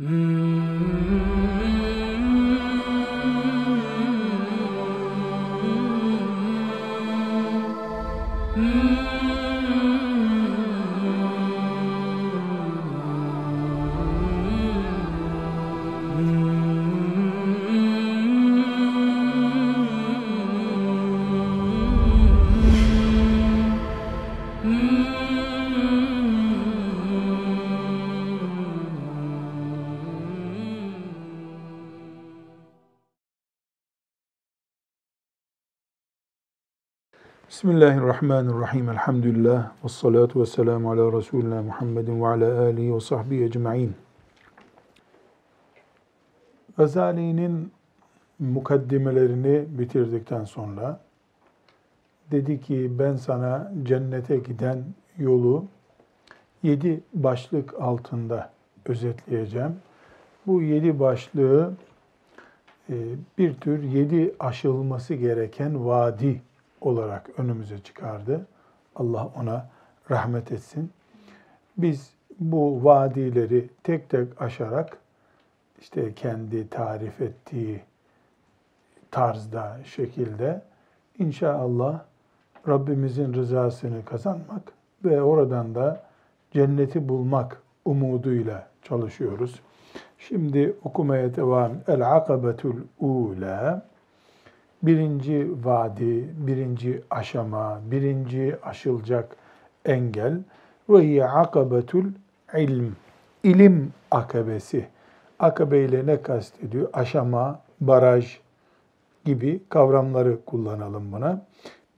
Mm-hmm. Bismillahirrahmanirrahim. Elhamdülillah. Ve salatu ve selamu ala Resulina Muhammedin ve ala alihi ve sahbihi ecma'in. Gazali'nin mukaddimelerini bitirdikten sonra dedi ki ben sana cennete giden yolu yedi başlık altında özetleyeceğim. Bu yedi başlığı e, bir tür yedi aşılması gereken vadi olarak önümüze çıkardı. Allah ona rahmet etsin. Biz bu vadileri tek tek aşarak işte kendi tarif ettiği tarzda, şekilde inşallah Rabbimizin rızasını kazanmak ve oradan da cenneti bulmak umuduyla çalışıyoruz. Şimdi okumaya devam. El akabetul ula birinci vadi, birinci aşama, birinci aşılacak engel ve hiye akabetul ilm. İlim akabesi. Akabe ile ne kastediyor? Aşama, baraj gibi kavramları kullanalım buna.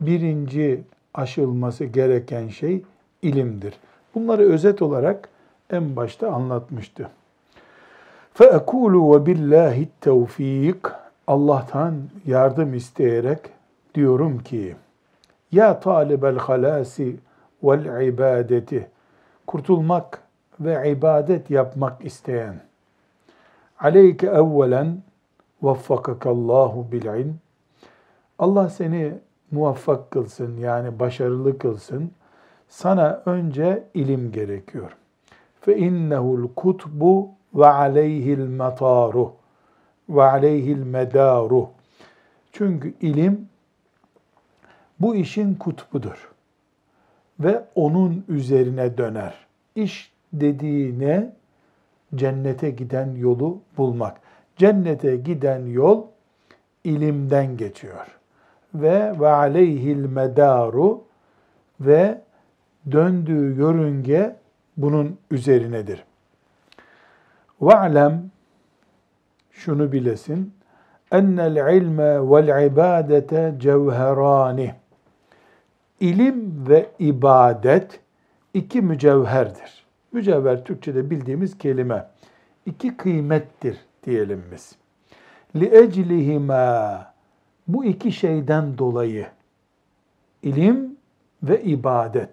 Birinci aşılması gereken şey ilimdir. Bunları özet olarak en başta anlatmıştı. فَاَكُولُ وَبِاللّٰهِ التَّوْف۪يقِ Allah'tan yardım isteyerek diyorum ki ya talibel halasi vel ibadeti kurtulmak ve ibadet yapmak isteyen aleyke evvelen vaffakakallahu bil ilm Allah seni muvaffak kılsın yani başarılı kılsın. Sana önce ilim gerekiyor. Fe innehul kutbu ve aleyhil metaru ve aleyhil medaru. Çünkü ilim bu işin kutbudur ve onun üzerine döner. İş dediğine cennete giden yolu bulmak. Cennete giden yol ilimden geçiyor. Ve ve aleyhil medaru ve döndüğü yörünge bunun üzerinedir. Ve'lem şunu bilesin. Ennel ilme vel ibadete cevherani. İlim ve ibadet iki mücevherdir. Mücevher Türkçe'de bildiğimiz kelime. İki kıymettir diyelim biz. Eclihima bu iki şeyden dolayı ilim ve ibadet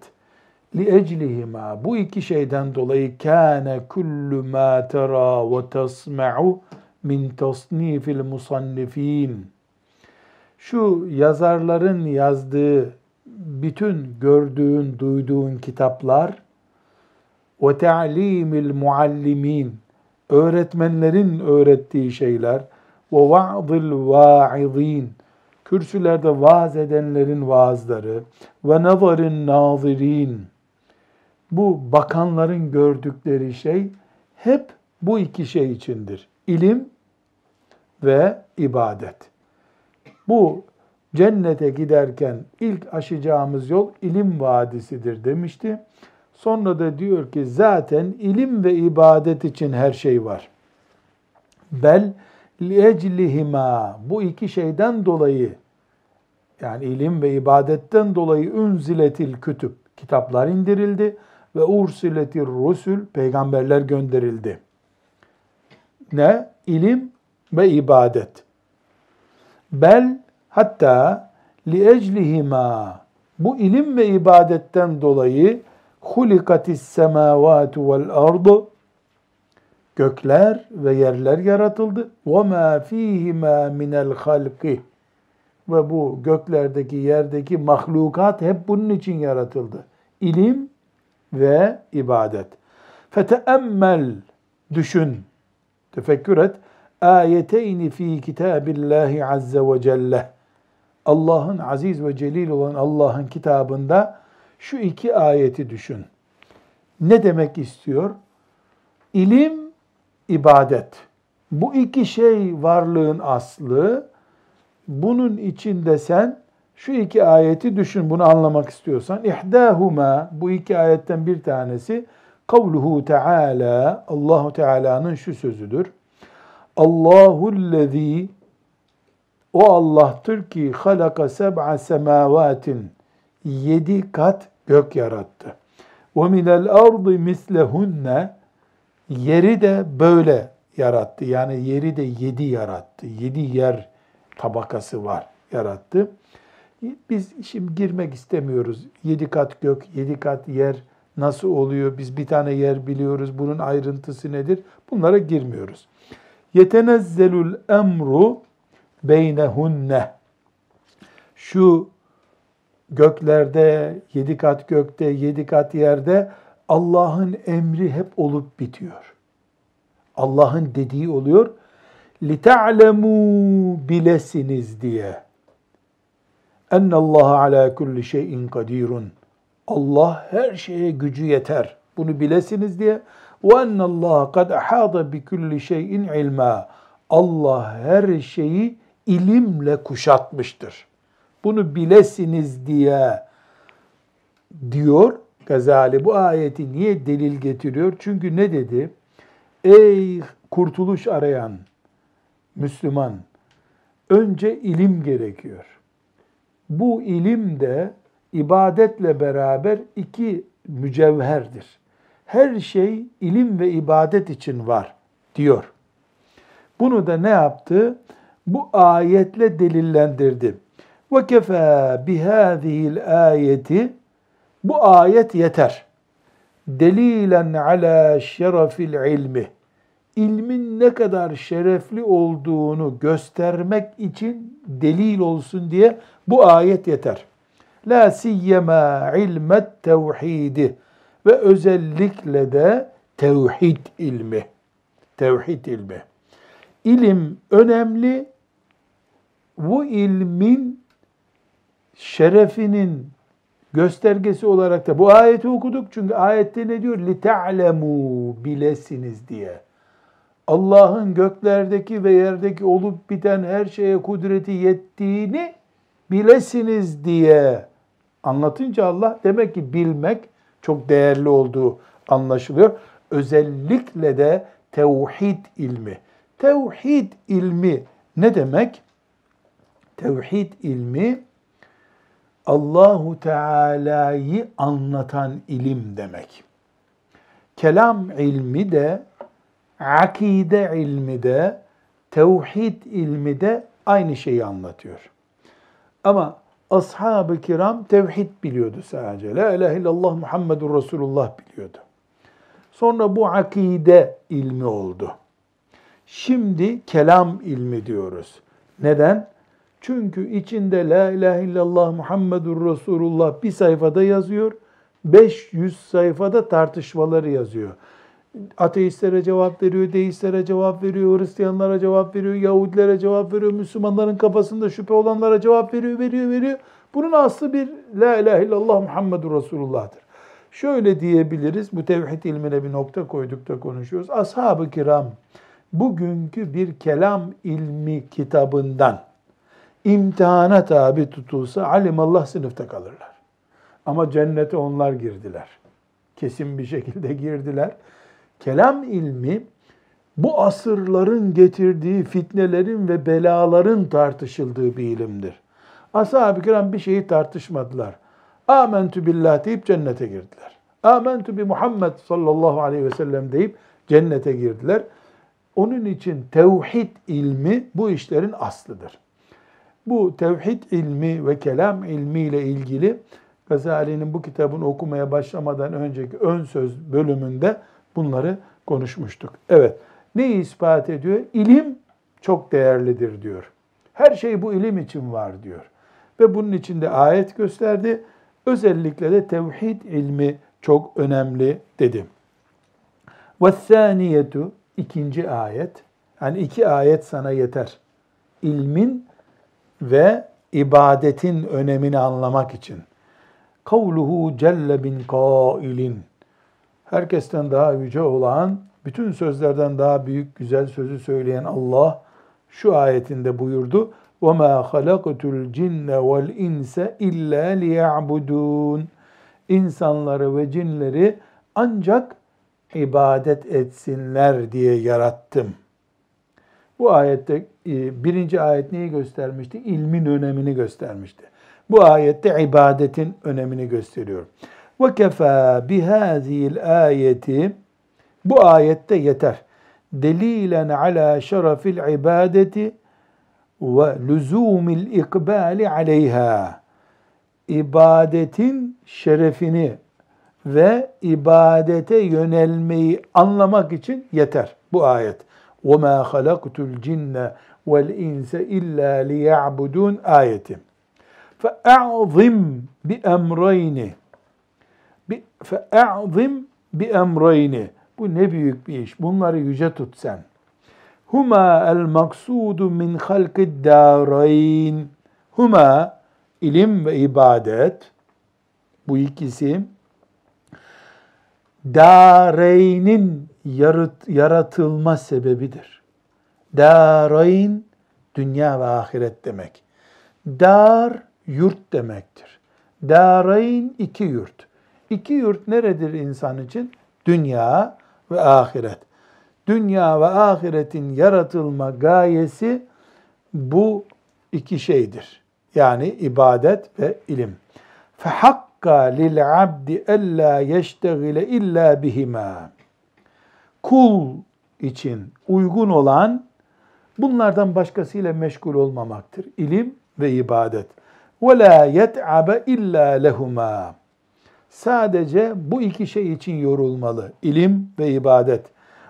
li eclihima bu iki şeyden dolayı kullu mâ tera ve tasma'u min tasnifil musannifin. Şu yazarların yazdığı bütün gördüğün, duyduğun kitaplar ve ta'limil muallimin öğretmenlerin öğrettiği şeyler ve va'dil va'izin kürsülerde vaaz edenlerin vaazları ve nazarin nazirin bu bakanların gördükleri şey hep bu iki şey içindir ilim ve ibadet. Bu cennete giderken ilk aşacağımız yol ilim vadisidir demişti. Sonra da diyor ki zaten ilim ve ibadet için her şey var. Bel lieclihima bu iki şeyden dolayı yani ilim ve ibadetten dolayı unziletil kütüb kitaplar indirildi ve ursiletir rusul peygamberler gönderildi ne? İlim ve ibadet. Bel hatta li eclihima bu ilim ve ibadetten dolayı hulikatis semavatu vel ardu gökler ve yerler yaratıldı. Ve ma fihima minel halqi ve bu göklerdeki yerdeki mahlukat hep bunun için yaratıldı. İlim ve ibadet. Feteemmel düşün Tefekkür et. Ayeteyni fi kitabillahi azze ve celle. Allah'ın aziz ve celil olan Allah'ın kitabında şu iki ayeti düşün. Ne demek istiyor? İlim, ibadet. Bu iki şey varlığın aslı. Bunun içinde sen şu iki ayeti düşün bunu anlamak istiyorsan. İhdâhuma bu iki ayetten bir tanesi kavluhu Teala Allahu Teala'nın şu sözüdür. Allahu'llezî o Allah'tır ki halaka seb'a semavatin yedi kat gök yarattı. Ve minel ardı mislehunne yeri de böyle yarattı. Yani yeri de yedi yarattı. Yedi yer tabakası var yarattı. Biz şimdi girmek istemiyoruz. Yedi kat gök, yedi kat yer nasıl oluyor? Biz bir tane yer biliyoruz. Bunun ayrıntısı nedir? Bunlara girmiyoruz Yetenezzelul emru beynehunne. Şu göklerde, yedi kat gökte, yedi kat yerde Allah'ın emri hep olup bitiyor. Allah'ın dediği oluyor. لِتَعْلَمُوا bilesiniz diye. اَنَّ اللّٰهَ عَلَى كُلِّ şeyin kadirun. Allah her şeye gücü yeter. Bunu bilesiniz diye. وَاَنَّ اللّٰهَ قَدْ اَحَاضَ بِكُلِّ şeyin ilma. Allah her şeyi ilimle kuşatmıştır. Bunu bilesiniz diye diyor Gazali. Bu ayeti niye delil getiriyor? Çünkü ne dedi? Ey kurtuluş arayan Müslüman, önce ilim gerekiyor. Bu ilim de ibadetle beraber iki mücevherdir. Her şey ilim ve ibadet için var diyor. Bunu da ne yaptı? Bu ayetle delillendirdi. Ve kefa bihâzihil ayeti bu ayet yeter. Delilen ala şerefil ilmi. İlmin ne kadar şerefli olduğunu göstermek için delil olsun diye bu ayet yeter. La siyyema ilmet tevhidi ve özellikle de tevhid ilmi. Tevhid ilmi. İlim önemli. Bu ilmin şerefinin göstergesi olarak da bu ayeti okuduk. Çünkü ayette ne diyor? لِتَعْلَمُوا bilesiniz diye. Allah'ın göklerdeki ve yerdeki olup biten her şeye kudreti yettiğini bilesiniz diye anlatınca Allah demek ki bilmek çok değerli olduğu anlaşılıyor. Özellikle de tevhid ilmi. Tevhid ilmi ne demek? Tevhid ilmi Allahu Teala'yı anlatan ilim demek. Kelam ilmi de, akide ilmi de, tevhid ilmi de aynı şeyi anlatıyor. Ama ashab-ı kiram tevhid biliyordu sadece. La ilahe illallah Muhammedur Resulullah biliyordu. Sonra bu akide ilmi oldu. Şimdi kelam ilmi diyoruz. Neden? Çünkü içinde La ilahe illallah Muhammedur Resulullah bir sayfada yazıyor. 500 sayfada tartışmaları yazıyor. Ateistlere cevap veriyor, deistlere cevap veriyor, Hristiyanlara cevap veriyor, Yahudilere cevap veriyor, Müslümanların kafasında şüphe olanlara cevap veriyor, veriyor, veriyor. Bunun aslı bir La ilahe illallah Muhammedur Resulullah'tır. Şöyle diyebiliriz, bu tevhid ilmine bir nokta koyduk da konuşuyoruz. Ashab-ı kiram bugünkü bir kelam ilmi kitabından imtihana tabi tutulsa alimallah sınıfta kalırlar. Ama cennete onlar girdiler. Kesin bir şekilde girdiler. Kelam ilmi bu asırların getirdiği fitnelerin ve belaların tartışıldığı bir ilimdir. Ashab-ı kiram bir şeyi tartışmadılar. Amentu billah deyip cennete girdiler. Amentu bi Muhammed sallallahu aleyhi ve sellem deyip cennete girdiler. Onun için tevhid ilmi bu işlerin aslıdır. Bu tevhid ilmi ve kelam ilmi ile ilgili Gazali'nin bu kitabını okumaya başlamadan önceki ön söz bölümünde bunları konuşmuştuk. Evet, neyi ispat ediyor? İlim çok değerlidir diyor. Her şey bu ilim için var diyor. Ve bunun içinde ayet gösterdi. Özellikle de tevhid ilmi çok önemli dedim. وَالثَّانِيَةُ ikinci ayet. Yani iki ayet sana yeter. İlmin ve ibadetin önemini anlamak için. Kavluhu celle bin kailin. Herkesten daha yüce olan, bütün sözlerden daha büyük güzel sözü söyleyen Allah şu ayetinde buyurdu. وَمَا خَلَقْتُ الْجِنَّ وَالْاِنْسَ اِلَّا لِيَعْبُدُونَ İnsanları ve cinleri ancak ibadet etsinler diye yarattım. Bu ayette e, birinci ayet neyi göstermişti? İlmin önemini göstermişti. Bu ayette ibadetin önemini gösteriyor. Ve kefa bihazil ayeti bu ayette yeter. Delilen ala şerefil ibadeti ve lüzumil ikbali aleyha. İbadetin şerefini ve ibadete yönelmeyi anlamak için yeter bu ayet. وَمَا خَلَقْتُ الْجِنَّ وَالْاِنْسَ اِلَّا لِيَعْبُدُونَ ayeti. فَاَعْظِمْ بِأَمْرَيْنِ fe'a'zim bi emreyni. Bu ne büyük bir iş. Bunları yüce tut sen. Huma el maksudu min halkid darayn. Huma ilim ve ibadet. Bu ikisi dareynin yarat, yaratılma sebebidir. Darayn dünya ve ahiret demek. Dar yurt demektir. Darayn iki yurt. İki yurt neredir insan için? Dünya ve ahiret. Dünya ve ahiretin yaratılma gayesi bu iki şeydir. Yani ibadet ve ilim. فَحَقَّ لِلْعَبْدِ أَلَّا يَشْتَغِلَ illa bihima. Kul için uygun olan bunlardan başkasıyla meşgul olmamaktır. İlim ve ibadet. وَلَا يَتْعَبَ illa lehuma. Sadece bu iki şey için yorulmalı. İlim ve ibadet.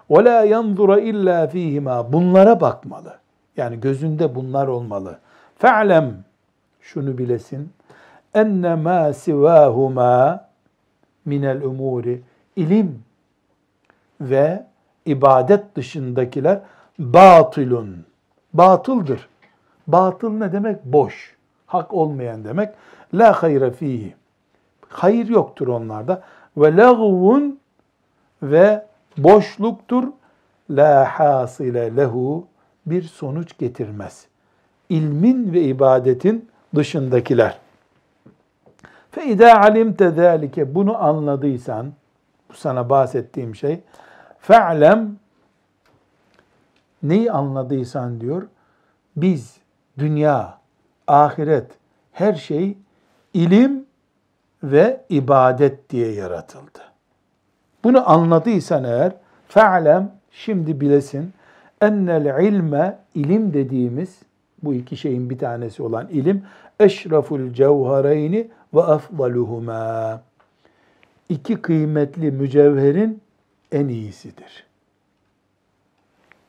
وَلَا يَنْظُرَ illa ف۪يهِمَا Bunlara bakmalı. Yani gözünde bunlar olmalı. فَعْلَمْ Şunu bilesin. اَنَّمَا سِوَاهُمَا minel umuri ilim ve ibadet dışındakiler batılun. Batıldır. Batıl ne demek? Boş. Hak olmayan demek. La hayra fihi. Hayır yoktur onlarda. Ve lagvun ve boşluktur. La hasile lehu bir sonuç getirmez. İlmin ve ibadetin dışındakiler. Fe idâ alimte zâlike bunu anladıysan, bu sana bahsettiğim şey, fe'lem neyi anladıysan diyor, biz dünya, ahiret, her şey ilim ve ibadet diye yaratıldı. Bunu anladıysan eğer fe'lem şimdi bilesin ennel ilme ilim dediğimiz bu iki şeyin bir tanesi olan ilim eşraful cevhereyni ve afdaluhuma iki kıymetli mücevherin en iyisidir.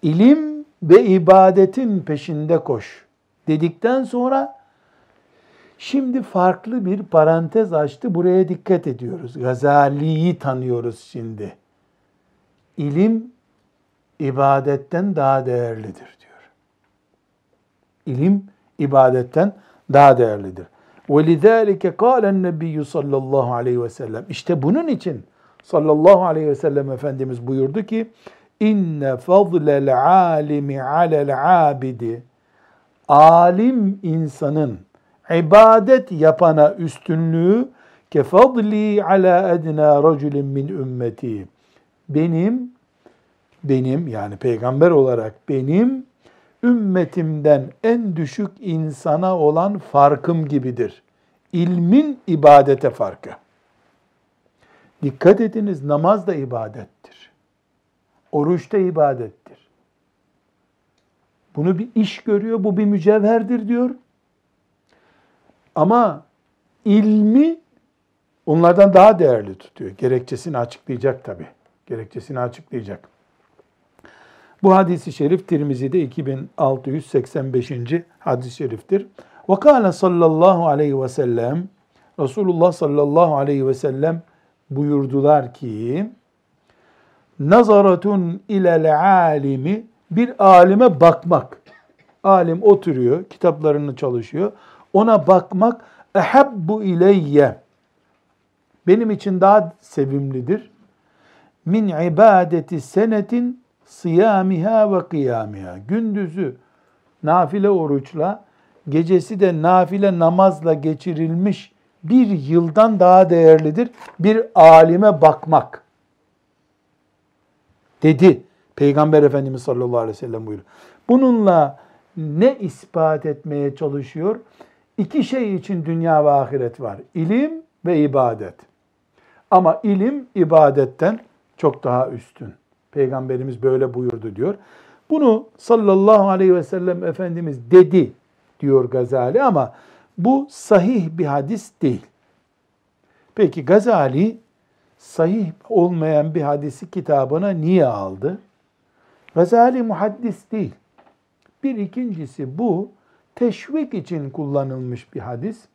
İlim ve ibadetin peşinde koş dedikten sonra Şimdi farklı bir parantez açtı. Buraya dikkat ediyoruz. Gazali'yi tanıyoruz şimdi. İlim ibadetten daha değerlidir diyor. İlim ibadetten daha değerlidir. وَلِذَٰلِكَ قَالَ النَّبِيُّ sallallahu aleyhi ve sellem. İşte bunun için sallallahu aleyhi ve sellem Efendimiz buyurdu ki inne fadlel alimi alel abidi alim insanın ibadet yapana üstünlüğü kefadli ala edna raculin min ümmeti. Benim benim yani peygamber olarak benim ümmetimden en düşük insana olan farkım gibidir. İlmin ibadete farkı. Dikkat ediniz namaz da ibadettir. Oruç da ibadettir. Bunu bir iş görüyor, bu bir mücevherdir diyor. Ama ilmi onlardan daha değerli tutuyor. Gerekçesini açıklayacak tabi. Gerekçesini açıklayacak. Bu hadisi şerif Tirmizi'de 2685. hadis-i şeriftir. Ve kâle sallallahu aleyhi ve sellem Resulullah sallallahu aleyhi ve sellem buyurdular ki nazaratun ilel alimi bir alime bakmak. Alim oturuyor, kitaplarını çalışıyor. Ona bakmak ehabbu ileyye benim için daha sevimlidir. Min ibadeti senetin siyamiha ve kıyamiha. Gündüzü nafile oruçla, gecesi de nafile namazla geçirilmiş bir yıldan daha değerlidir. Bir alime bakmak. Dedi Peygamber Efendimiz sallallahu aleyhi ve sellem buyuruyor. Bununla ne ispat etmeye çalışıyor? İki şey için dünya ve ahiret var. İlim ve ibadet. Ama ilim ibadetten çok daha üstün. Peygamberimiz böyle buyurdu diyor. Bunu sallallahu aleyhi ve sellem Efendimiz dedi diyor Gazali ama bu sahih bir hadis değil. Peki Gazali sahih olmayan bir hadisi kitabına niye aldı? Gazali muhaddis değil. Bir ikincisi bu teşvik için kullanılmış bir hadis.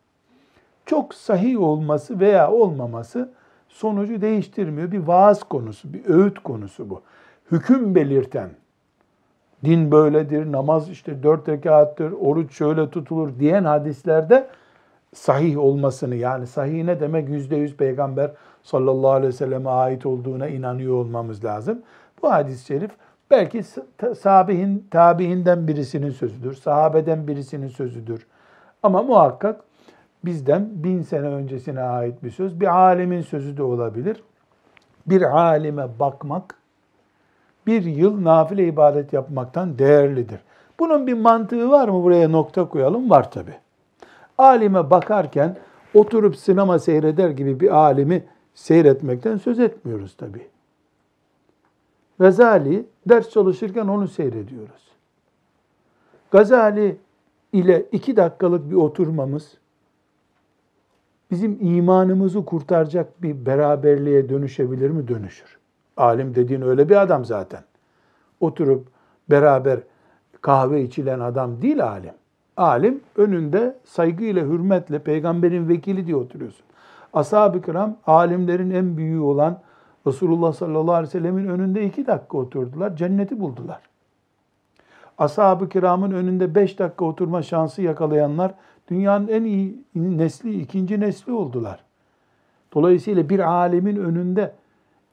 Çok sahih olması veya olmaması sonucu değiştirmiyor. Bir vaaz konusu, bir öğüt konusu bu. Hüküm belirten, din böyledir, namaz işte dört rekattır, oruç şöyle tutulur diyen hadislerde sahih olmasını yani sahih ne demek yüzde yüz peygamber sallallahu aleyhi ve selleme ait olduğuna inanıyor olmamız lazım. Bu hadis-i şerif belki sahabehin, tabiinden birisinin sözüdür, sahabeden birisinin sözüdür. Ama muhakkak bizden bin sene öncesine ait bir söz. Bir alimin sözü de olabilir. Bir alime bakmak, bir yıl nafile ibadet yapmaktan değerlidir. Bunun bir mantığı var mı? Buraya nokta koyalım. Var tabi. Alime bakarken oturup sinema seyreder gibi bir alimi seyretmekten söz etmiyoruz tabi. Gazali ders çalışırken onu seyrediyoruz. Gazali ile iki dakikalık bir oturmamız bizim imanımızı kurtaracak bir beraberliğe dönüşebilir mi? Dönüşür. Alim dediğin öyle bir adam zaten. Oturup beraber kahve içilen adam değil alim. Alim önünde saygıyla, hürmetle peygamberin vekili diye oturuyorsun. Ashab-ı kiram alimlerin en büyüğü olan Resulullah sallallahu aleyhi ve sellemin önünde iki dakika oturdular. Cenneti buldular. Ashab-ı kiramın önünde beş dakika oturma şansı yakalayanlar dünyanın en iyi nesli, ikinci nesli oldular. Dolayısıyla bir alemin önünde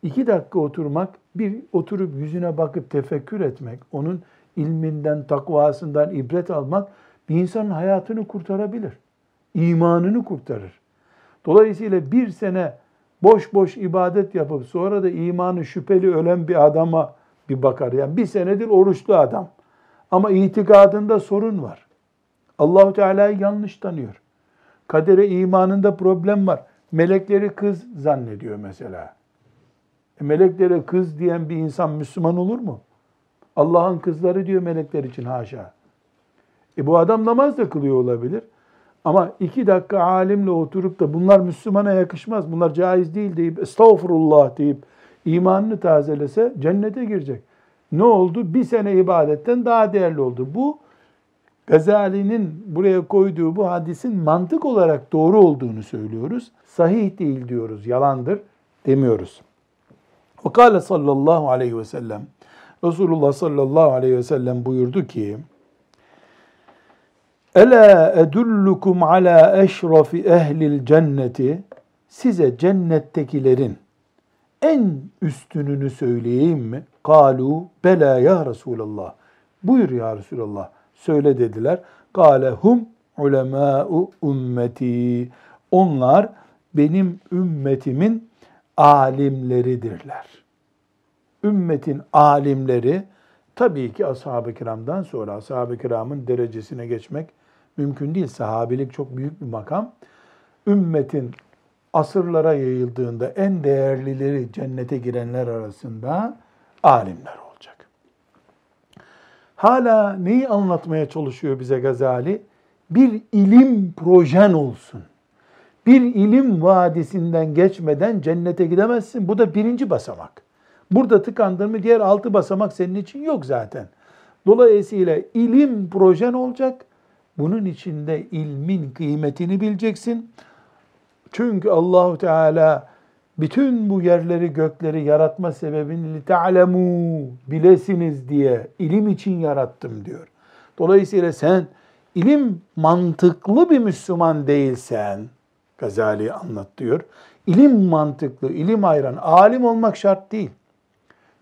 iki dakika oturmak, bir oturup yüzüne bakıp tefekkür etmek, onun ilminden, takvasından ibret almak bir insanın hayatını kurtarabilir. İmanını kurtarır. Dolayısıyla bir sene boş boş ibadet yapıp sonra da imanı şüpheli ölen bir adama bir bakar. Yani bir senedir oruçlu adam. Ama itikadında sorun var. Allahu Teala'yı yanlış tanıyor. Kadere imanında problem var. Melekleri kız zannediyor mesela. E meleklere kız diyen bir insan Müslüman olur mu? Allah'ın kızları diyor melekler için haşa. E bu adam namaz da kılıyor olabilir. Ama iki dakika alimle oturup da bunlar Müslümana yakışmaz, bunlar caiz değil deyip estağfurullah deyip imanını tazelese cennete girecek. Ne oldu? Bir sene ibadetten daha değerli oldu. Bu Gazali'nin buraya koyduğu bu hadisin mantık olarak doğru olduğunu söylüyoruz. Sahih değil diyoruz, yalandır demiyoruz. Ve kâle sallallahu aleyhi ve sellem, Resulullah sallallahu aleyhi ve sellem buyurdu ki, Ela edullukum ala eşrafi ehlil cenneti, size cennettekilerin en üstününü söyleyeyim mi? Kalu bela ya Resulallah. Buyur ya Resulallah söyle dediler. Kale hum ulemâ'u ümmeti. Onlar benim ümmetimin alimleridirler. Ümmetin alimleri tabii ki ashab-ı kiramdan sonra ashab-ı kiramın derecesine geçmek mümkün değil. Sahabilik çok büyük bir makam. Ümmetin asırlara yayıldığında en değerlileri cennete girenler arasında alimler Hala neyi anlatmaya çalışıyor bize Gazali? Bir ilim projen olsun. Bir ilim vadisinden geçmeden cennete gidemezsin. Bu da birinci basamak. Burada tıkandın mı diğer altı basamak senin için yok zaten. Dolayısıyla ilim projen olacak. Bunun içinde ilmin kıymetini bileceksin. Çünkü Allahu Teala bütün bu yerleri gökleri yaratma sebebini ta'lemu bilesiniz diye ilim için yarattım diyor. Dolayısıyla sen ilim mantıklı bir Müslüman değilsen Gazali anlatıyor. İlim mantıklı, ilim ayran, alim olmak şart değil.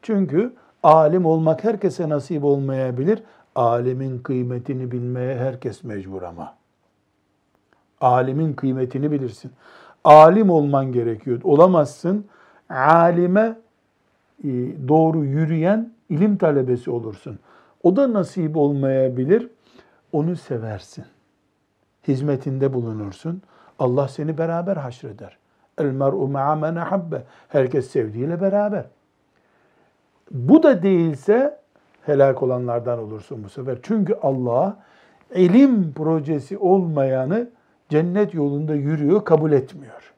Çünkü alim olmak herkese nasip olmayabilir. Alimin kıymetini bilmeye herkes mecbur ama. Alimin kıymetini bilirsin. Alim olman gerekiyor. Olamazsın. Alime e, doğru yürüyen ilim talebesi olursun. O da nasip olmayabilir. Onu seversin. Hizmetinde bulunursun. Allah seni beraber haşreder. El mer'u ma'a men ahabbe. Herkes sevdiğiyle beraber. Bu da değilse helak olanlardan olursun bu sefer. Çünkü Allah ilim projesi olmayanı cennet yolunda yürüyor, kabul etmiyor.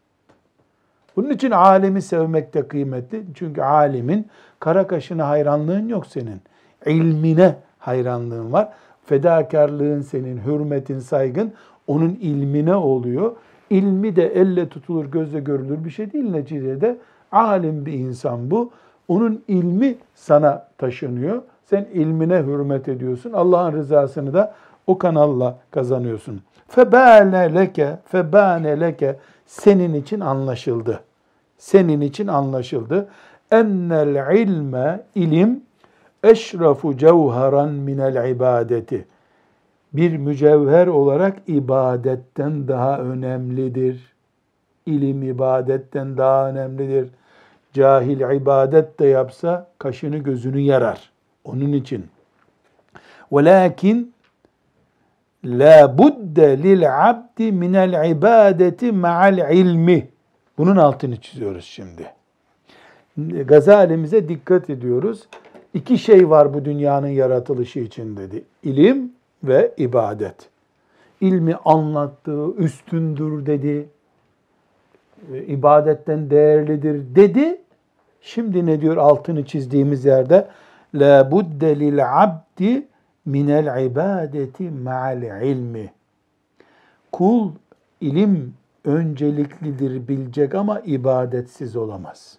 Bunun için alemi sevmek de kıymetli. Çünkü alimin kara kaşına hayranlığın yok senin. İlmine hayranlığın var. Fedakarlığın senin, hürmetin, saygın onun ilmine oluyor. İlmi de elle tutulur, gözle görülür bir şey değil neticede. Alim bir insan bu. Onun ilmi sana taşınıyor. Sen ilmine hürmet ediyorsun. Allah'ın rızasını da o kanalla kazanıyorsun. Febâne leke, febâne leke senin için anlaşıldı. Senin için anlaşıldı. Ennel ilme, ilim, eşrafu cevheran minel ibadeti. Bir mücevher olarak ibadetten daha önemlidir. İlim ibadetten daha önemlidir. Cahil ibadet de yapsa kaşını gözünü yarar. Onun için. Velakin la budde lil abdi minel ibadeti ma'al ilmi. Bunun altını çiziyoruz şimdi. Gazalimize dikkat ediyoruz. İki şey var bu dünyanın yaratılışı için dedi. İlim ve ibadet. İlmi anlattığı üstündür dedi. İbadetten değerlidir dedi. Şimdi ne diyor altını çizdiğimiz yerde? La budde lil abdi minel ibadeti ma'al ilmi. Kul ilim önceliklidir bilecek ama ibadetsiz olamaz.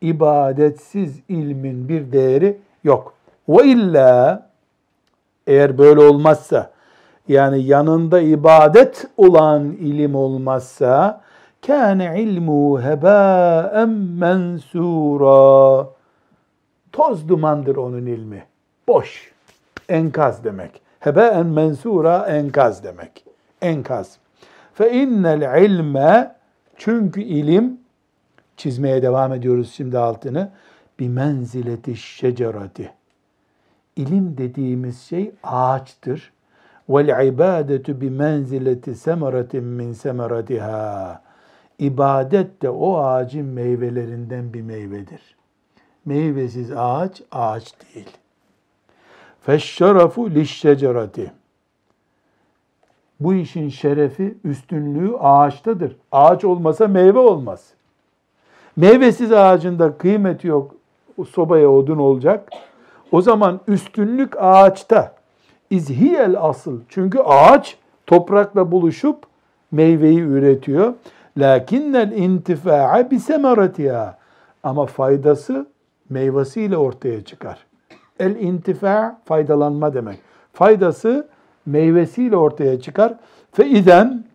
İbadetsiz ilmin bir değeri yok. Ve illa eğer böyle olmazsa yani yanında ibadet olan ilim olmazsa kâne ilmu hebâen mensûrâ toz dumandır onun ilmi. Boş. Enkaz demek. Hebâen mensûrâ enkaz demek. Enkaz. Fe innel ilme çünkü ilim çizmeye devam ediyoruz şimdi altını. Bir menzileti şecerati. İlim dediğimiz şey ağaçtır. Vel ibadetu bi menzileti semeratin min semeratiha. İbadet de o ağacın meyvelerinden bir meyvedir. Meyvesiz ağaç ağaç değil. Feşşerafu lişşecerati. Bu işin şerefi, üstünlüğü ağaçtadır. Ağaç olmasa meyve olmaz. Meyvesiz ağacında kıymeti yok, sobaya odun olacak. O zaman üstünlük ağaçta. İzhiyel asıl. Çünkü ağaç toprakla buluşup meyveyi üretiyor. Lakinnel intifa'a bi semeratiha. Ama faydası meyvesiyle ortaya çıkar. El intifa faydalanma demek. Faydası meyvesiyle ortaya çıkar. Fe izen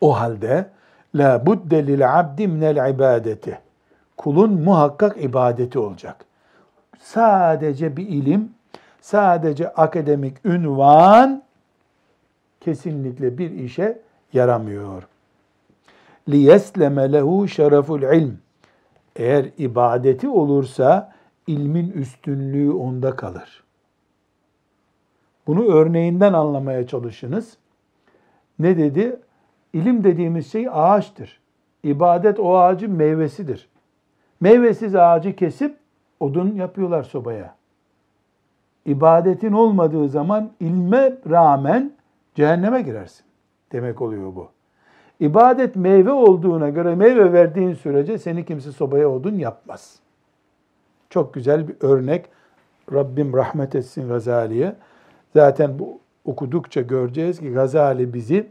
o halde la budde lil abdi minel ibadeti. Kulun muhakkak ibadeti olacak. Sadece bir ilim, sadece akademik ünvan kesinlikle bir işe yaramıyor. لِيَسْلَمَ lehu şereful ilm. eğer ibadeti olursa ilmin üstünlüğü onda kalır. Bunu örneğinden anlamaya çalışınız. Ne dedi? İlim dediğimiz şey ağaçtır. İbadet o ağacın meyvesidir. Meyvesiz ağacı kesip odun yapıyorlar sobaya. İbadetin olmadığı zaman ilme rağmen cehenneme girersin. Demek oluyor bu. İbadet meyve olduğuna göre meyve verdiğin sürece seni kimse sobaya odun yapmaz. Çok güzel bir örnek. Rabbim rahmet etsin Gazali'ye. Zaten bu okudukça göreceğiz ki Gazali bizi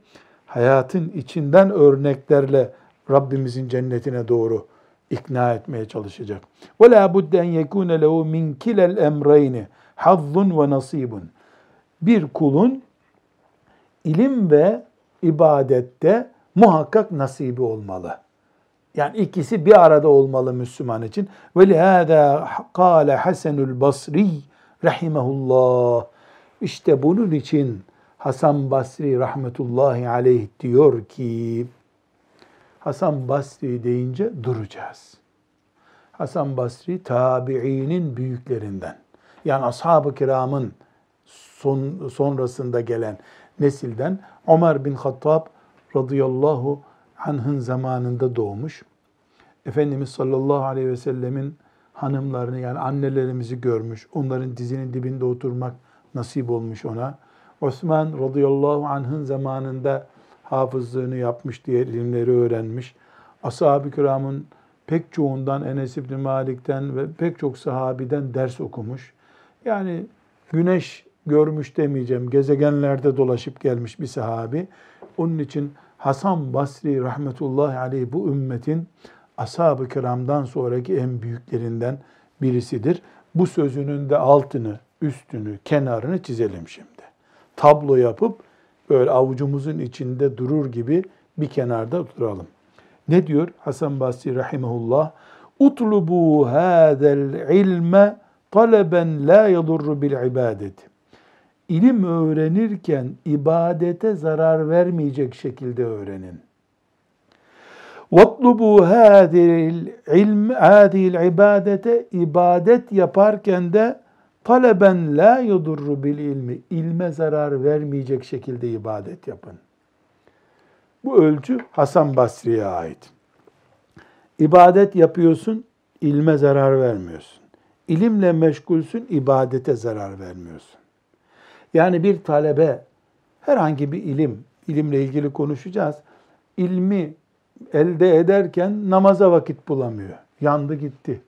hayatın içinden örneklerle Rabbimizin cennetine doğru ikna etmeye çalışacak. Ve la budde en yekune lehu min kilel emreyni. Bir kulun ilim ve ibadette muhakkak nasibi olmalı. Yani ikisi bir arada olmalı Müslüman için. Ve lihâdâ kâle Hasenül Basri rahimehullah. İşte bunun için Hasan Basri rahmetullahi aleyh diyor ki Hasan Basri deyince duracağız. Hasan Basri tabiinin büyüklerinden. Yani ashab-ı kiramın son, sonrasında gelen nesilden Ömer bin Hattab radıyallahu anh'ın zamanında doğmuş. Efendimiz sallallahu aleyhi ve sellemin hanımlarını yani annelerimizi görmüş. Onların dizinin dibinde oturmak nasip olmuş ona. Osman radıyallahu anh'ın zamanında hafızlığını yapmış, diğer ilimleri öğrenmiş. Ashab-ı kiramın pek çoğundan Enes İbni Malik'ten ve pek çok sahabiden ders okumuş. Yani güneş görmüş demeyeceğim, gezegenlerde dolaşıp gelmiş bir sahabi. Onun için Hasan Basri rahmetullahi aleyh bu ümmetin ashab-ı kiramdan sonraki en büyüklerinden birisidir. Bu sözünün de altını, üstünü, kenarını çizelim şimdi. Tablo yapıp böyle avucumuzun içinde durur gibi bir kenarda duralım. Ne diyor Hasan Basri rahimehullah? Utlubu hadel ilme taleben la yadurru bil ibadeti İlim öğrenirken ibadete zarar vermeyecek şekilde öğrenin. وَاطْلُبُوا هَذِهِ الْعِلْمِ هَذِهِ الْعِبَادَةَ ibadet yaparken de taleben la yudurru bil ilmi ilme zarar vermeyecek şekilde ibadet yapın. Bu ölçü Hasan Basri'ye ait. İbadet yapıyorsun, ilme zarar vermiyorsun. İlimle meşgulsün, ibadete zarar vermiyorsun. Yani bir talebe herhangi bir ilim, ilimle ilgili konuşacağız. İlmi elde ederken namaza vakit bulamıyor. Yandı gitti.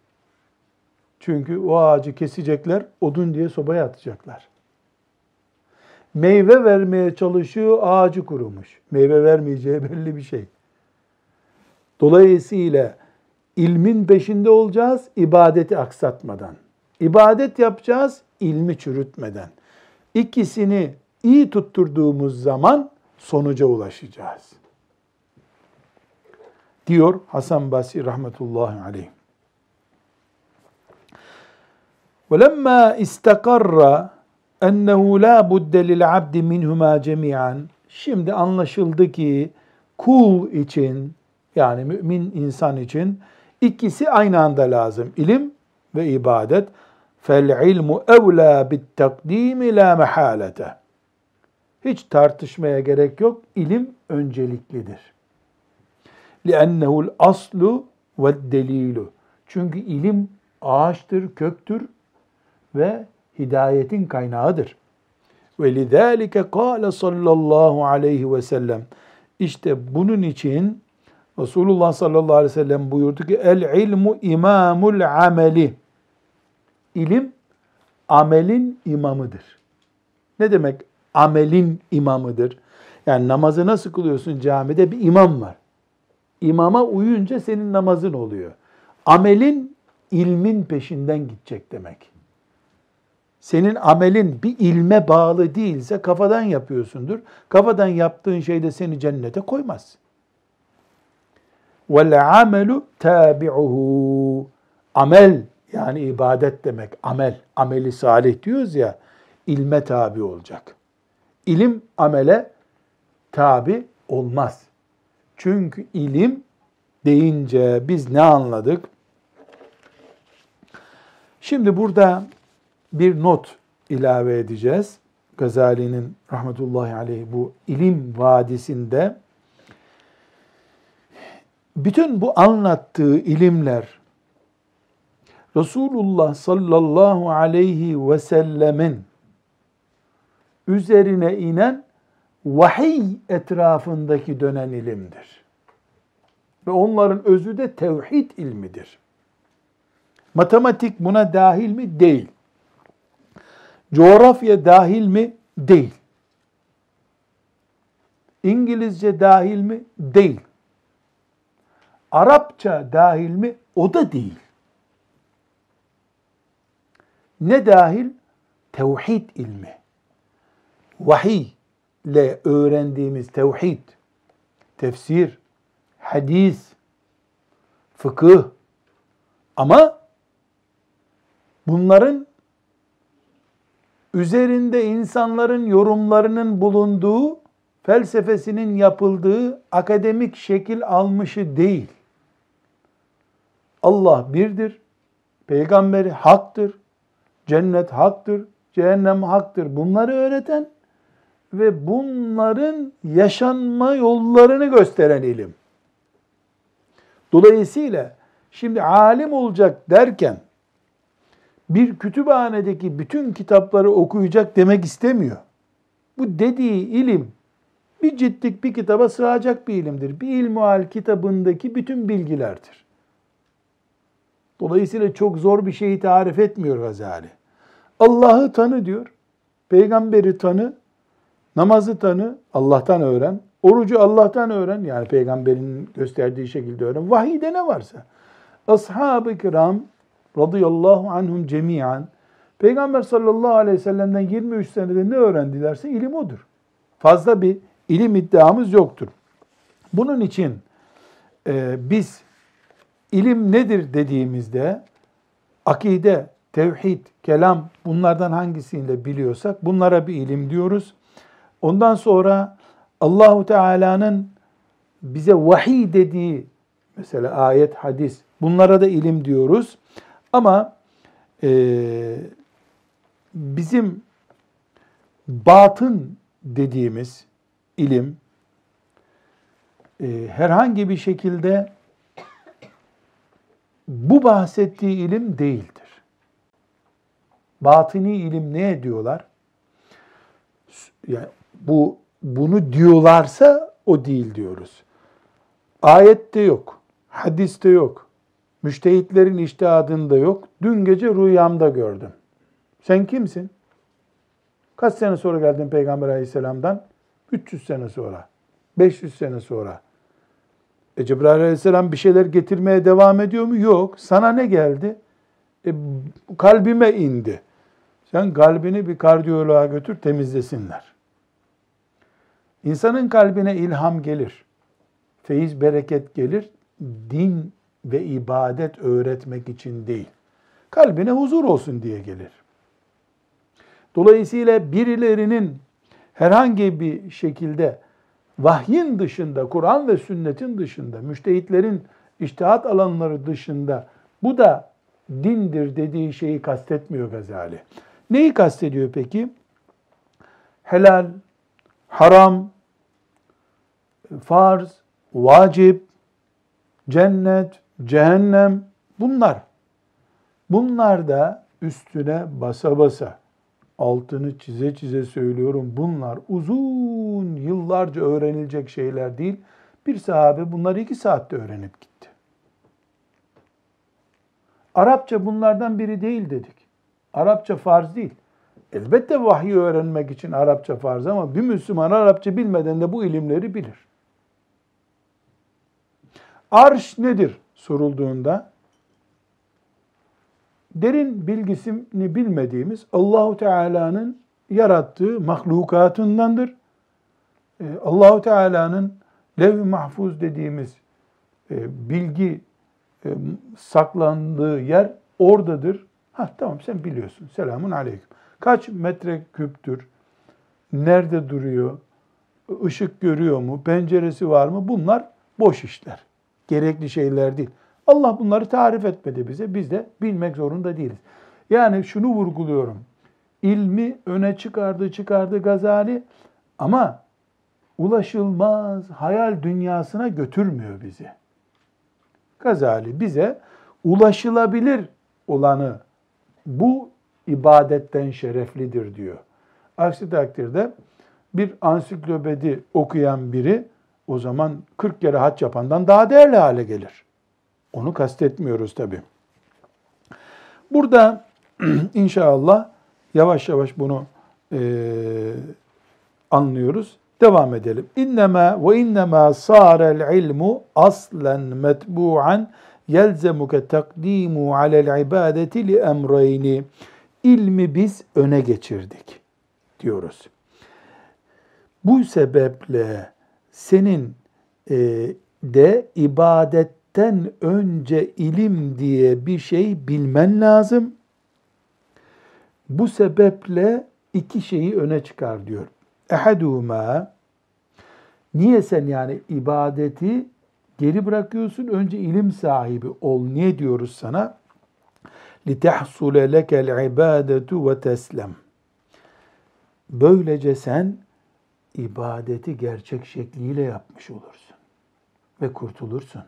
Çünkü o ağacı kesecekler, odun diye sobaya atacaklar. Meyve vermeye çalışıyor, ağacı kurumuş. Meyve vermeyeceği belli bir şey. Dolayısıyla ilmin peşinde olacağız, ibadeti aksatmadan. İbadet yapacağız, ilmi çürütmeden. İkisini iyi tutturduğumuz zaman sonuca ulaşacağız. Diyor Hasan Basri rahmetullahi aleyh. وَلَمَّا اِسْتَقَرَّ اَنَّهُ لَا بُدَّ لِلْعَبْدِ مِنْهُمَا جَمِيعًا Şimdi anlaşıldı ki kul için yani mümin insan için ikisi aynı anda lazım. İlim ve ibadet. فَالْعِلْمُ اَوْلَى بِالتَّقْدِيمِ لَا مَحَالَةً Hiç tartışmaya gerek yok. İlim önceliklidir. لِأَنَّهُ الْأَصْلُ وَالدَّلِيلُ Çünkü ilim ağaçtır, köktür ve hidayetin kaynağıdır. Ve lidâlike kâle sallallahu aleyhi ve sellem. İşte bunun için Resulullah sallallahu aleyhi ve sellem buyurdu ki el ilmu imamul ameli. İlim amelin imamıdır. Ne demek amelin imamıdır? Yani namazı nasıl kılıyorsun camide? Bir imam var. İmama uyunca senin namazın oluyor. Amelin ilmin peşinden gidecek demek. Senin amelin bir ilme bağlı değilse kafadan yapıyorsundur. Kafadan yaptığın şey de seni cennete koymaz. Vel amelu tabi'uhu. Amel yani ibadet demek. Amel, ameli salih diyoruz ya, ilme tabi olacak. İlim amele tabi olmaz. Çünkü ilim deyince biz ne anladık? Şimdi burada bir not ilave edeceğiz. Gazali'nin rahmetullahi aleyh bu ilim vadisinde bütün bu anlattığı ilimler Resulullah sallallahu aleyhi ve sellemin üzerine inen vahiy etrafındaki dönen ilimdir. Ve onların özü de tevhid ilmidir. Matematik buna dahil mi? Değil. Coğrafya dahil mi? Değil. İngilizce dahil mi? Değil. Arapça dahil mi? O da değil. Ne dahil? Tevhid ilmi. Vahiy ile öğrendiğimiz tevhid, tefsir, hadis, fıkıh ama bunların üzerinde insanların yorumlarının bulunduğu, felsefesinin yapıldığı akademik şekil almışı değil. Allah birdir, peygamberi haktır, cennet haktır, cehennem haktır. Bunları öğreten ve bunların yaşanma yollarını gösteren ilim. Dolayısıyla şimdi alim olacak derken bir kütüphanedeki bütün kitapları okuyacak demek istemiyor. Bu dediği ilim bir ciddik bir kitaba sığacak bir ilimdir. Bir ilmuhal kitabındaki bütün bilgilerdir. Dolayısıyla çok zor bir şeyi tarif etmiyor Gazali. Allah'ı tanı diyor. Peygamberi tanı. Namazı tanı. Allah'tan öğren. Orucu Allah'tan öğren. Yani peygamberin gösterdiği şekilde öğren. Vahide ne varsa. Ashab-ı kiram radıyallahu anhum cemiyen Peygamber sallallahu aleyhi ve sellem'den 23 senede ne öğrendilerse ilim odur. Fazla bir ilim iddiamız yoktur. Bunun için e, biz ilim nedir dediğimizde akide, tevhid, kelam bunlardan hangisini biliyorsak bunlara bir ilim diyoruz. Ondan sonra Allahu Teala'nın bize vahiy dediği mesela ayet, hadis bunlara da ilim diyoruz. Ama e, bizim batın dediğimiz ilim e, herhangi bir şekilde bu bahsettiği ilim değildir. Batini ilim ne diyorlar? Yani bu bunu diyorlarsa o değil diyoruz. Ayette yok, hadiste yok, müştehitlerin iştihadında yok. Dün gece rüyamda gördüm. Sen kimsin? Kaç sene sonra geldin Peygamber aleyhisselamdan? 300 sene sonra, 500 sene sonra. E Cebrail aleyhisselam bir şeyler getirmeye devam ediyor mu? Yok. Sana ne geldi? E, kalbime indi. Sen kalbini bir kardiyoloğa götür temizlesinler. İnsanın kalbine ilham gelir. Feyiz, bereket gelir. Din ve ibadet öğretmek için değil. Kalbine huzur olsun diye gelir. Dolayısıyla birilerinin herhangi bir şekilde vahyin dışında, Kur'an ve sünnetin dışında, müştehitlerin iştihat alanları dışında bu da dindir dediği şeyi kastetmiyor Gazali. Neyi kastediyor peki? Helal, haram, farz, vacip, cennet, cehennem bunlar. Bunlar da üstüne basa basa altını çize çize söylüyorum. Bunlar uzun yıllarca öğrenilecek şeyler değil. Bir sahabe bunları iki saatte öğrenip gitti. Arapça bunlardan biri değil dedik. Arapça farz değil. Elbette vahiy öğrenmek için Arapça farz ama bir Müslüman Arapça bilmeden de bu ilimleri bilir. Arş nedir sorulduğunda derin bilgisini bilmediğimiz Allahu Teala'nın yarattığı mahlukatındandır. Ee, Allahu Teala'nın lev mahfuz dediğimiz e, bilgi e, saklandığı yer oradadır. Ha tamam sen biliyorsun. Selamun aleyküm. Kaç metre küptür? Nerede duruyor? Işık görüyor mu? Penceresi var mı? Bunlar boş işler. Gerekli şeyler değil. Allah bunları tarif etmedi bize. Biz de bilmek zorunda değiliz. Yani şunu vurguluyorum. İlmi öne çıkardı çıkardı Gazali ama ulaşılmaz hayal dünyasına götürmüyor bizi. Gazali bize ulaşılabilir olanı bu ibadetten şereflidir diyor. Aksi takdirde bir ansiklopedi okuyan biri o zaman 40 kere haç yapandan daha değerli hale gelir. Onu kastetmiyoruz tabi. Burada inşallah yavaş yavaş bunu e, anlıyoruz. Devam edelim. İnnemâ ve innemâ sârel ilmu aslen metbu'an yelzemuke takdimu alel ibadeti li emreyni. İlmi biz öne geçirdik diyoruz. Bu sebeple senin e, de ibadetten önce ilim diye bir şey bilmen lazım. Bu sebeple iki şeyi öne çıkar diyor. Ehaduma niye sen yani ibadeti geri bırakıyorsun? Önce ilim sahibi ol. Niye diyoruz sana? لِتَحْصُلَ لَكَ الْعِبَادَةُ وَتَسْلَمْ Böylece sen ibadeti gerçek şekliyle yapmış olursun ve kurtulursun.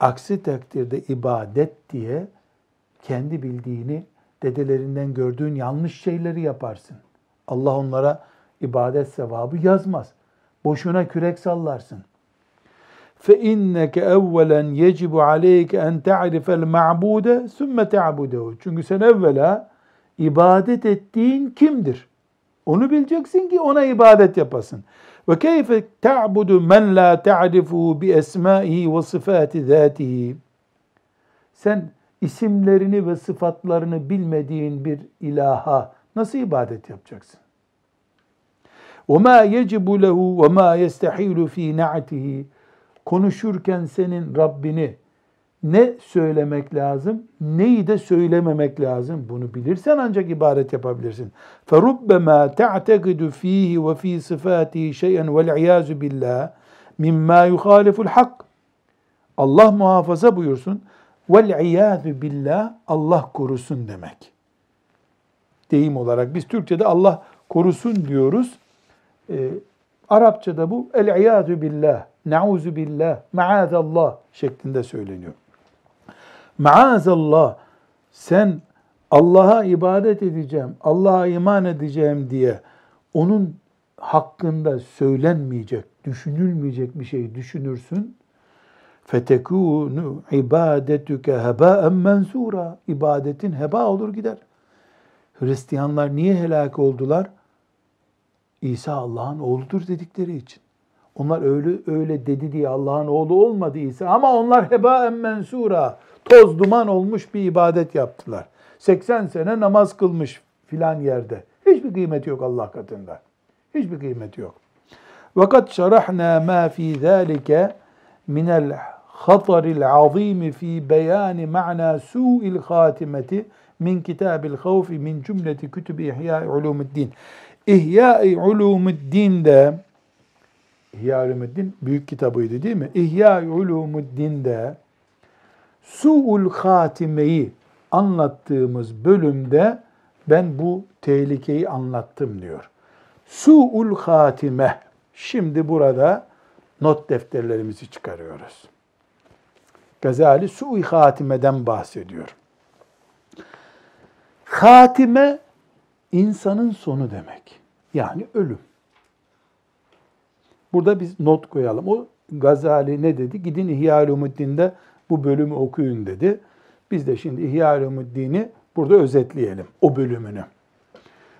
Aksi takdirde ibadet diye kendi bildiğini, dedelerinden gördüğün yanlış şeyleri yaparsın. Allah onlara ibadet sevabı yazmaz. Boşuna kürek sallarsın. فَاِنَّكَ اَوَّلًا يَجِبُ عَلَيْكَ اَنْ تَعْرِفَ الْمَعْبُودَ ثُمَّ تَعْبُدَهُ Çünkü sen evvela ibadet ettiğin kimdir? Onu bileceksin ki ona ibadet yapasın. Ve keyfe ta'budu men la ta'rifu bi esmaihi ve sıfati zatihi. Sen isimlerini ve sıfatlarını bilmediğin bir ilaha nasıl ibadet yapacaksın? وَمَا يَجِبُ لَهُ وَمَا يَسْتَحِيلُ ف۪ي نَعْتِهِ Konuşurken senin Rabbini ne söylemek lazım, neyi de söylememek lazım. Bunu bilirsen ancak ibadet yapabilirsin. فَرُبَّمَا تَعْتَقِدُ ف۪يهِ وَف۪ي صِفَاتِهِ شَيْئًا وَالْعِيَازُ بِاللّٰهِ مِمَّا يُخَالِفُ الْحَقِّ Allah muhafaza buyursun. وَالْعِيَاذُ billah Allah korusun demek. Deyim olarak biz Türkçe'de Allah korusun diyoruz. Ee, Arapçada bu el-iyadu billah, nauzu billah, maazallah şeklinde söyleniyor. Maazallah sen Allah'a ibadet edeceğim, Allah'a iman edeceğim diye onun hakkında söylenmeyecek, düşünülmeyecek bir şey düşünürsün. Fetekunu ibadetuke hebaen mensura. İbadetin heba olur gider. Hristiyanlar niye helak oldular? İsa Allah'ın oğludur dedikleri için. Onlar öyle öyle dedi diye Allah'ın oğlu olmadı İsa ama onlar heba en mensura toz duman olmuş bir ibadet yaptılar. 80 sene namaz kılmış filan yerde. Hiçbir kıymeti yok Allah katında. Hiçbir kıymeti yok. Vakat şerahna ma fi zalike min el hataril azim fi beyan ma'na su'il hatimeti min kitabil havfi min cümleti kütüb ihya ulumuddin. İhya-i Ulumuddin'de İhya Ulumuddin büyük kitabıydı değil mi? İhya-i Ulumuddin'de Su'ul Hatime'yi anlattığımız bölümde ben bu tehlikeyi anlattım diyor. Su'ul Hatime. Şimdi burada not defterlerimizi çıkarıyoruz. Gazali Su'ul Hatime'den bahsediyor. Hatime insanın sonu demek. Yani ölüm. Burada biz not koyalım. O Gazali ne dedi? Gidin İhya Ulumuddin'de bu bölümü okuyun dedi. Biz de şimdi İhya Ulumuddin'i burada özetleyelim o bölümünü.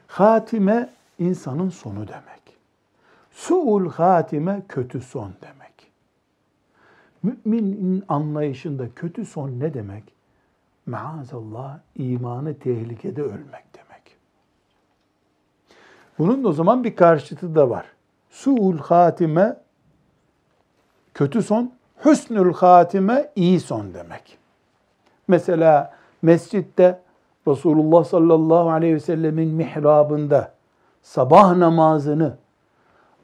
Hatime insanın sonu demek. Su'ul hatime kötü son demek. Müminin anlayışında kötü son ne demek? Maazallah imanı tehlikede ölmek demek. Bunun o zaman bir karşıtı da var. Su'ul hatime kötü son, hüsnül hatime iyi son demek. Mesela mescitte Resulullah sallallahu aleyhi ve sellemin mihrabında sabah namazını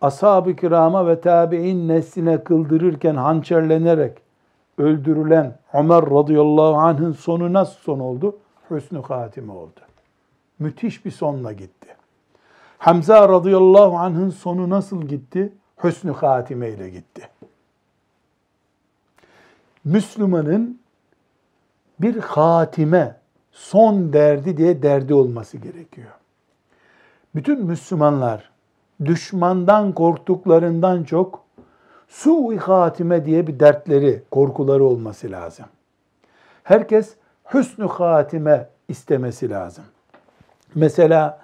ashab-ı kirama ve tabi'in nesline kıldırırken hançerlenerek öldürülen Ömer radıyallahu anh'ın sonu nasıl son oldu? Hüsnü hatime oldu. Müthiş bir sonla gitti. Hamza radıyallahu anh'ın sonu nasıl gitti? Hüsnü hatime ile gitti. Müslümanın bir hatime, son derdi diye derdi olması gerekiyor. Bütün Müslümanlar düşmandan korktuklarından çok su-i hatime diye bir dertleri, korkuları olması lazım. Herkes hüsnü hatime istemesi lazım. Mesela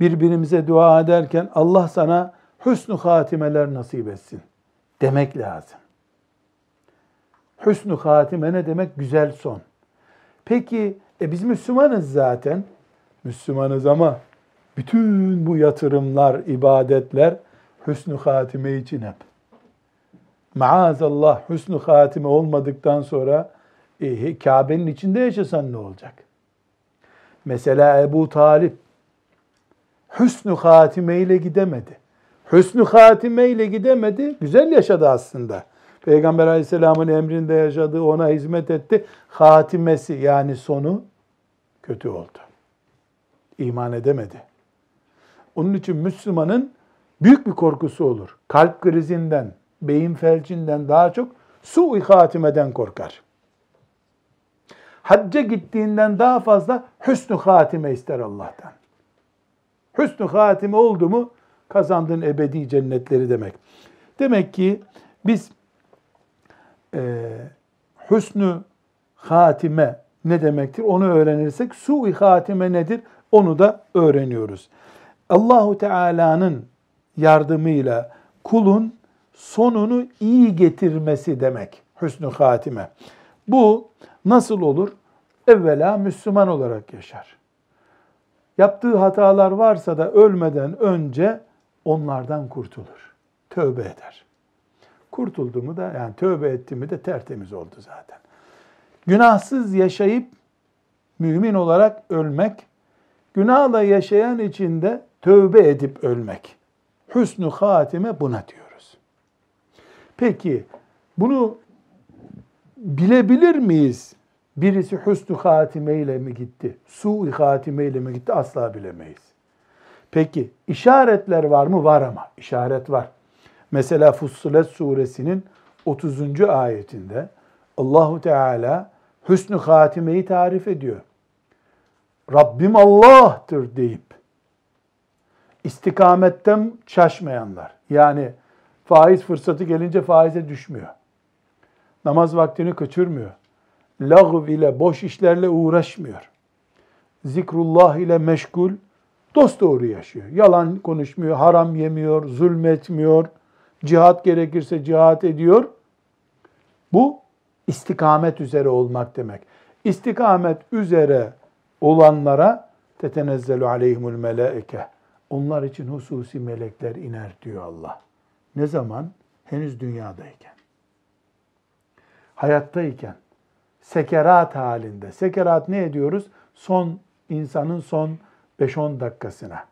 birbirimize dua ederken Allah sana hüsnü hatimeler nasip etsin demek lazım. Hüsnü hatime ne demek? Güzel son. Peki e biz Müslümanız zaten. Müslümanız ama bütün bu yatırımlar, ibadetler hüsnü hatime için hep. Maazallah hüsnü hatime olmadıktan sonra e, Kabe'nin içinde yaşasan ne olacak? Mesela Ebu Talip hüsnü hatime ile gidemedi. Hüsnü hatime ile gidemedi. Güzel yaşadı aslında. Peygamber aleyhisselamın emrinde yaşadı, ona hizmet etti. Hatimesi yani sonu kötü oldu. İman edemedi. Onun için Müslümanın büyük bir korkusu olur. Kalp krizinden, beyin felcinden daha çok su hatimeden korkar. Hacca gittiğinden daha fazla hüsnü hatime ister Allah'tan. Hüsnü hatime oldu mu kazandığın ebedi cennetleri demek. Demek ki biz e, hüsnü hatime ne demektir onu öğrenirsek su hatime nedir onu da öğreniyoruz. Allahu Teala'nın yardımıyla kulun sonunu iyi getirmesi demek hüsnü hatime. Bu nasıl olur? Evvela Müslüman olarak yaşar. Yaptığı hatalar varsa da ölmeden önce onlardan kurtulur. Tövbe eder. Kurtuldu mu da yani tövbe etti mi de tertemiz oldu zaten. Günahsız yaşayıp mümin olarak ölmek, günahla yaşayan için de tövbe edip ölmek. Hüsnü hatime buna diyoruz. Peki bunu bilebilir miyiz? Birisi hüsnü hatime ile mi gitti? Su hatime ile mi gitti? Asla bilemeyiz. Peki işaretler var mı? Var ama işaret var. Mesela Fussilet suresinin 30. ayetinde Allahu Teala hüsnü hatimeyi tarif ediyor. Rabbim Allah'tır deyip istikametten şaşmayanlar. Yani faiz fırsatı gelince faize düşmüyor. Namaz vaktini kaçırmıyor. Lağv ile boş işlerle uğraşmıyor. Zikrullah ile meşgul dost doğru yaşıyor. Yalan konuşmuyor, haram yemiyor, zulmetmiyor, cihat gerekirse cihat ediyor. Bu istikamet üzere olmak demek. İstikamet üzere olanlara tetenezzelu aleyhimul melaike. Onlar için hususi melekler iner diyor Allah. Ne zaman? Henüz dünyadayken. Hayattayken. Sekerat halinde. Sekerat ne ediyoruz? Son insanın son 5-10 dakikasına.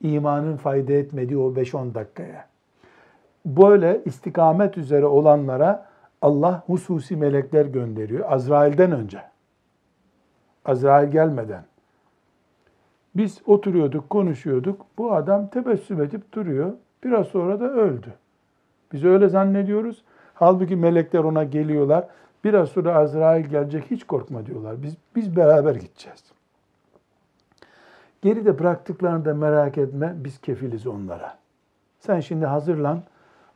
İmanın fayda etmediği o 5-10 dakikaya. Böyle istikamet üzere olanlara Allah hususi melekler gönderiyor. Azrail'den önce. Azrail gelmeden. Biz oturuyorduk, konuşuyorduk. Bu adam tebessüm edip duruyor. Biraz sonra da öldü. Biz öyle zannediyoruz. Halbuki melekler ona geliyorlar. Biraz sonra Azrail gelecek hiç korkma diyorlar. Biz, biz beraber gideceğiz. Geride bıraktıklarını da merak etme. Biz kefiliz onlara. Sen şimdi hazırlan.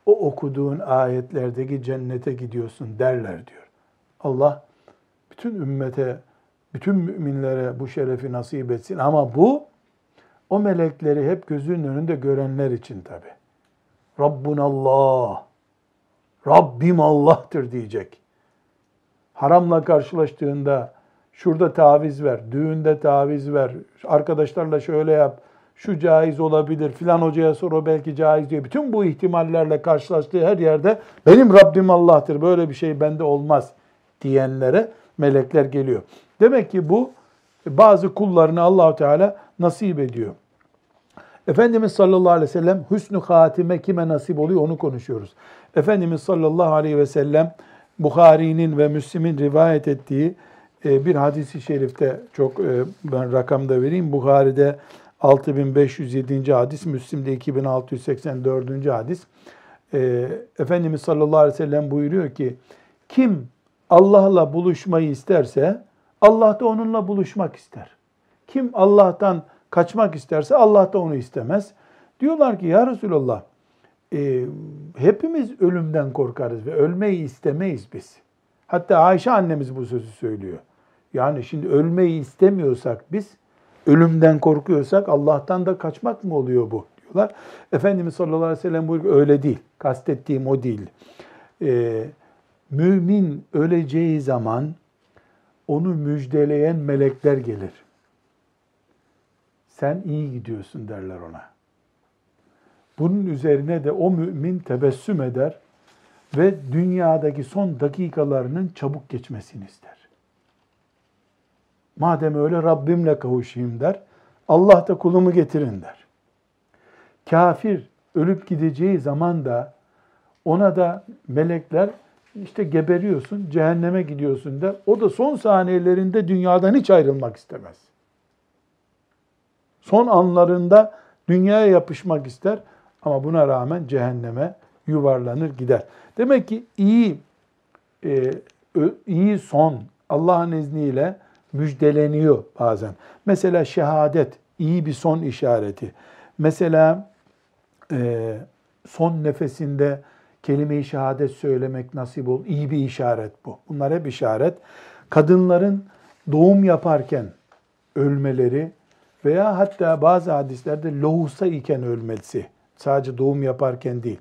O okuduğun ayetlerdeki cennete gidiyorsun derler diyor. Allah bütün ümmete, bütün müminlere bu şerefi nasip etsin. Ama bu o melekleri hep gözünün önünde görenler için tabi. Rabbun Allah. Rabbim Allah'tır diyecek. Haramla karşılaştığında şurada taviz ver, düğünde taviz ver, arkadaşlarla şöyle yap, şu caiz olabilir, filan hocaya sor o belki caiz diyor. Bütün bu ihtimallerle karşılaştığı her yerde benim Rabbim Allah'tır, böyle bir şey bende olmaz diyenlere melekler geliyor. Demek ki bu bazı kullarını Allahu Teala nasip ediyor. Efendimiz sallallahu aleyhi ve sellem hüsnü hatime kime nasip oluyor onu konuşuyoruz. Efendimiz sallallahu aleyhi ve sellem Bukhari'nin ve Müslim'in rivayet ettiği e, bir hadisi şerifte çok e, ben rakamda vereyim. Bukhari'de 6507. hadis, Müslim'de 2684. hadis. E, Efendimiz sallallahu aleyhi ve sellem buyuruyor ki kim Allah'la buluşmayı isterse Allah da onunla buluşmak ister. Kim Allah'tan kaçmak isterse Allah da onu istemez. Diyorlar ki ya Resulallah e, hepimiz ölümden korkarız ve ölmeyi istemeyiz biz. Hatta Ayşe annemiz bu sözü söylüyor. Yani şimdi ölmeyi istemiyorsak biz, ölümden korkuyorsak Allah'tan da kaçmak mı oluyor bu ediyorlar. Efendimiz sallallahu aleyhi ve sellem buyuruyor öyle değil. Kastettiğim o değil. Ee, mümin öleceği zaman onu müjdeleyen melekler gelir. Sen iyi gidiyorsun derler ona. Bunun üzerine de o mümin tebessüm eder ve dünyadaki son dakikalarının çabuk geçmesini ister. Madem öyle Rabbimle kavuşayım der. Allah da kulumu getirin der. Kafir ölüp gideceği zaman da ona da melekler işte geberiyorsun, cehenneme gidiyorsun der. O da son saniyelerinde dünyadan hiç ayrılmak istemez. Son anlarında dünyaya yapışmak ister ama buna rağmen cehenneme yuvarlanır gider. Demek ki iyi e, iyi son Allah'ın izniyle müjdeleniyor bazen. Mesela şehadet iyi bir son işareti. Mesela e, son nefesinde kelime-i şehadet söylemek nasip ol. iyi bir işaret bu. Bunlar hep işaret. Kadınların doğum yaparken ölmeleri veya hatta bazı hadislerde lohusa iken ölmesi. Sadece doğum yaparken değil.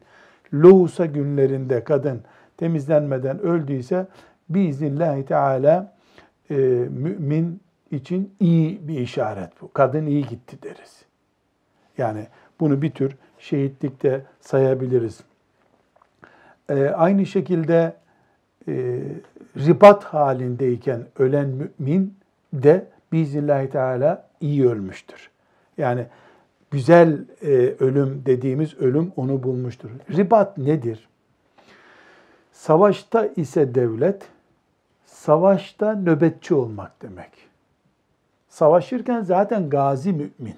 Lohusa günlerinde kadın temizlenmeden öldüyse biiznillahü teala e, mümin için iyi bir işaret bu. Kadın iyi gitti deriz. Yani bunu bir tür şehitlikte sayabiliriz. E, aynı şekilde e, ribat halindeyken ölen mümin de biiznillahü teala iyi ölmüştür. Yani güzel e, ölüm dediğimiz ölüm onu bulmuştur. Ribat nedir? Savaşta ise devlet, savaşta nöbetçi olmak demek. Savaşırken zaten gazi mümin.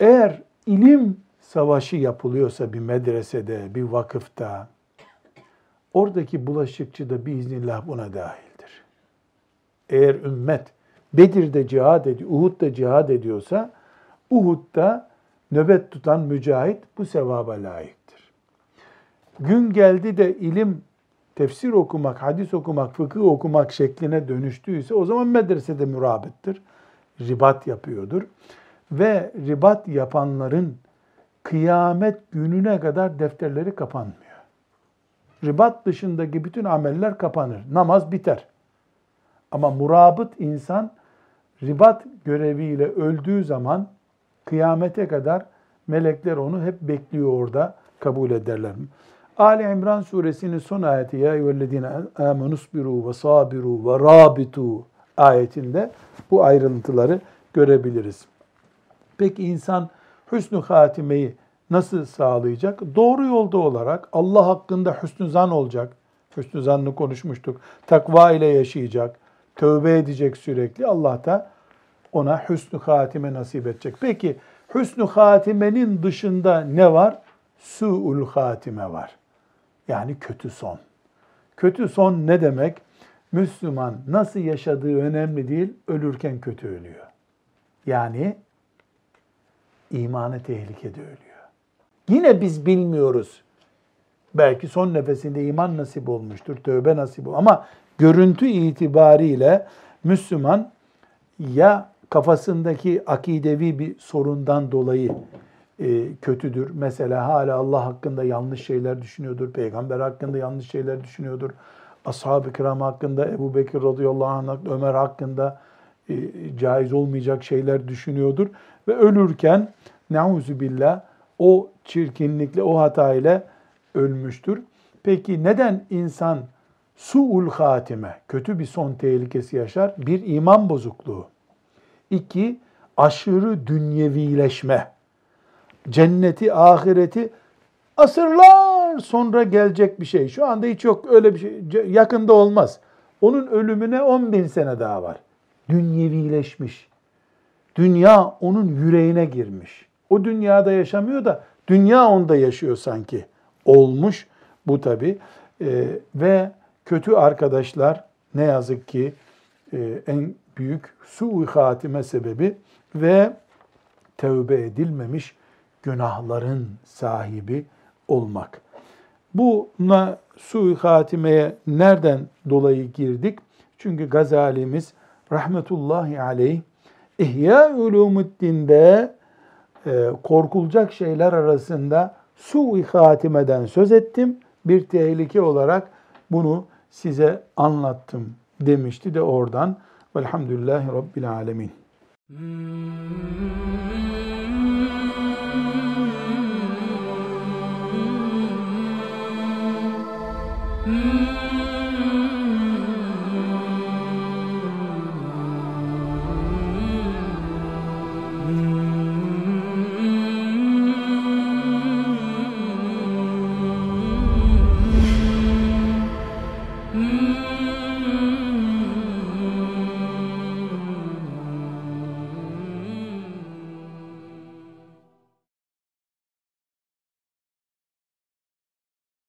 Eğer ilim savaşı yapılıyorsa bir medresede, bir vakıfta, oradaki bulaşıkçı da biiznillah buna dahildir. Eğer ümmet Bedir'de cihad ediyor, Uhud'da cihad ediyorsa, Uhud'da nöbet tutan mücahit bu sevaba layıktır. Gün geldi de ilim, tefsir okumak, hadis okumak, fıkıh okumak şekline dönüştüyse o zaman medresede mürabittir. Ribat yapıyordur. Ve ribat yapanların kıyamet gününe kadar defterleri kapanmıyor. Ribat dışındaki bütün ameller kapanır. Namaz biter. Ama murabıt insan ribat göreviyle öldüğü zaman kıyamete kadar melekler onu hep bekliyor orada kabul ederler. Ali İmran suresinin son ayeti ya eyyühellezine amenusbiru ve sabiru ve rabitu ayetinde bu ayrıntıları görebiliriz. Peki insan hüsnü hatimeyi nasıl sağlayacak? Doğru yolda olarak Allah hakkında hüsnü zan olacak. Hüsnü zannı konuşmuştuk. Takva ile yaşayacak. Tövbe edecek sürekli. Allah da ona hüsnü hatime nasip edecek. Peki hüsnü hatimenin dışında ne var? Su'ul hatime var. Yani kötü son. Kötü son ne demek? Müslüman nasıl yaşadığı önemli değil, ölürken kötü ölüyor. Yani imanı tehlikede ölüyor. Yine biz bilmiyoruz. Belki son nefesinde iman nasip olmuştur, tövbe nasip olmuştur. Ama görüntü itibariyle Müslüman ya kafasındaki akidevi bir sorundan dolayı e, kötüdür. Mesela hala Allah hakkında yanlış şeyler düşünüyordur. Peygamber hakkında yanlış şeyler düşünüyordur. Ashab-ı kiram hakkında, Ebu Bekir radıyallahu anh, Ömer hakkında e, caiz olmayacak şeyler düşünüyordur. Ve ölürken neuzu billah o çirkinlikle, o hatayla ölmüştür. Peki neden insan suul hatime, kötü bir son tehlikesi yaşar? Bir iman bozukluğu. İki, aşırı dünyevileşme. Cenneti, ahireti asırlar sonra gelecek bir şey. Şu anda hiç yok öyle bir şey. Yakında olmaz. Onun ölümüne 10 bin sene daha var. Dünyevileşmiş. Dünya onun yüreğine girmiş. O dünyada yaşamıyor da dünya onda yaşıyor sanki. Olmuş bu tabi. Ee, ve kötü arkadaşlar ne yazık ki e, en büyük su hatime sebebi ve tevbe edilmemiş günahların sahibi olmak. Buna su hatimeye nereden dolayı girdik? Çünkü Gazalimiz rahmetullahi aleyh İhya Ulumuddin'de e, korkulacak şeyler arasında su-i hatimeden söz ettim. Bir tehlike olarak bunu size anlattım demişti de oradan. Velhamdülillahi Rabbil Alemin. Mm-hmm.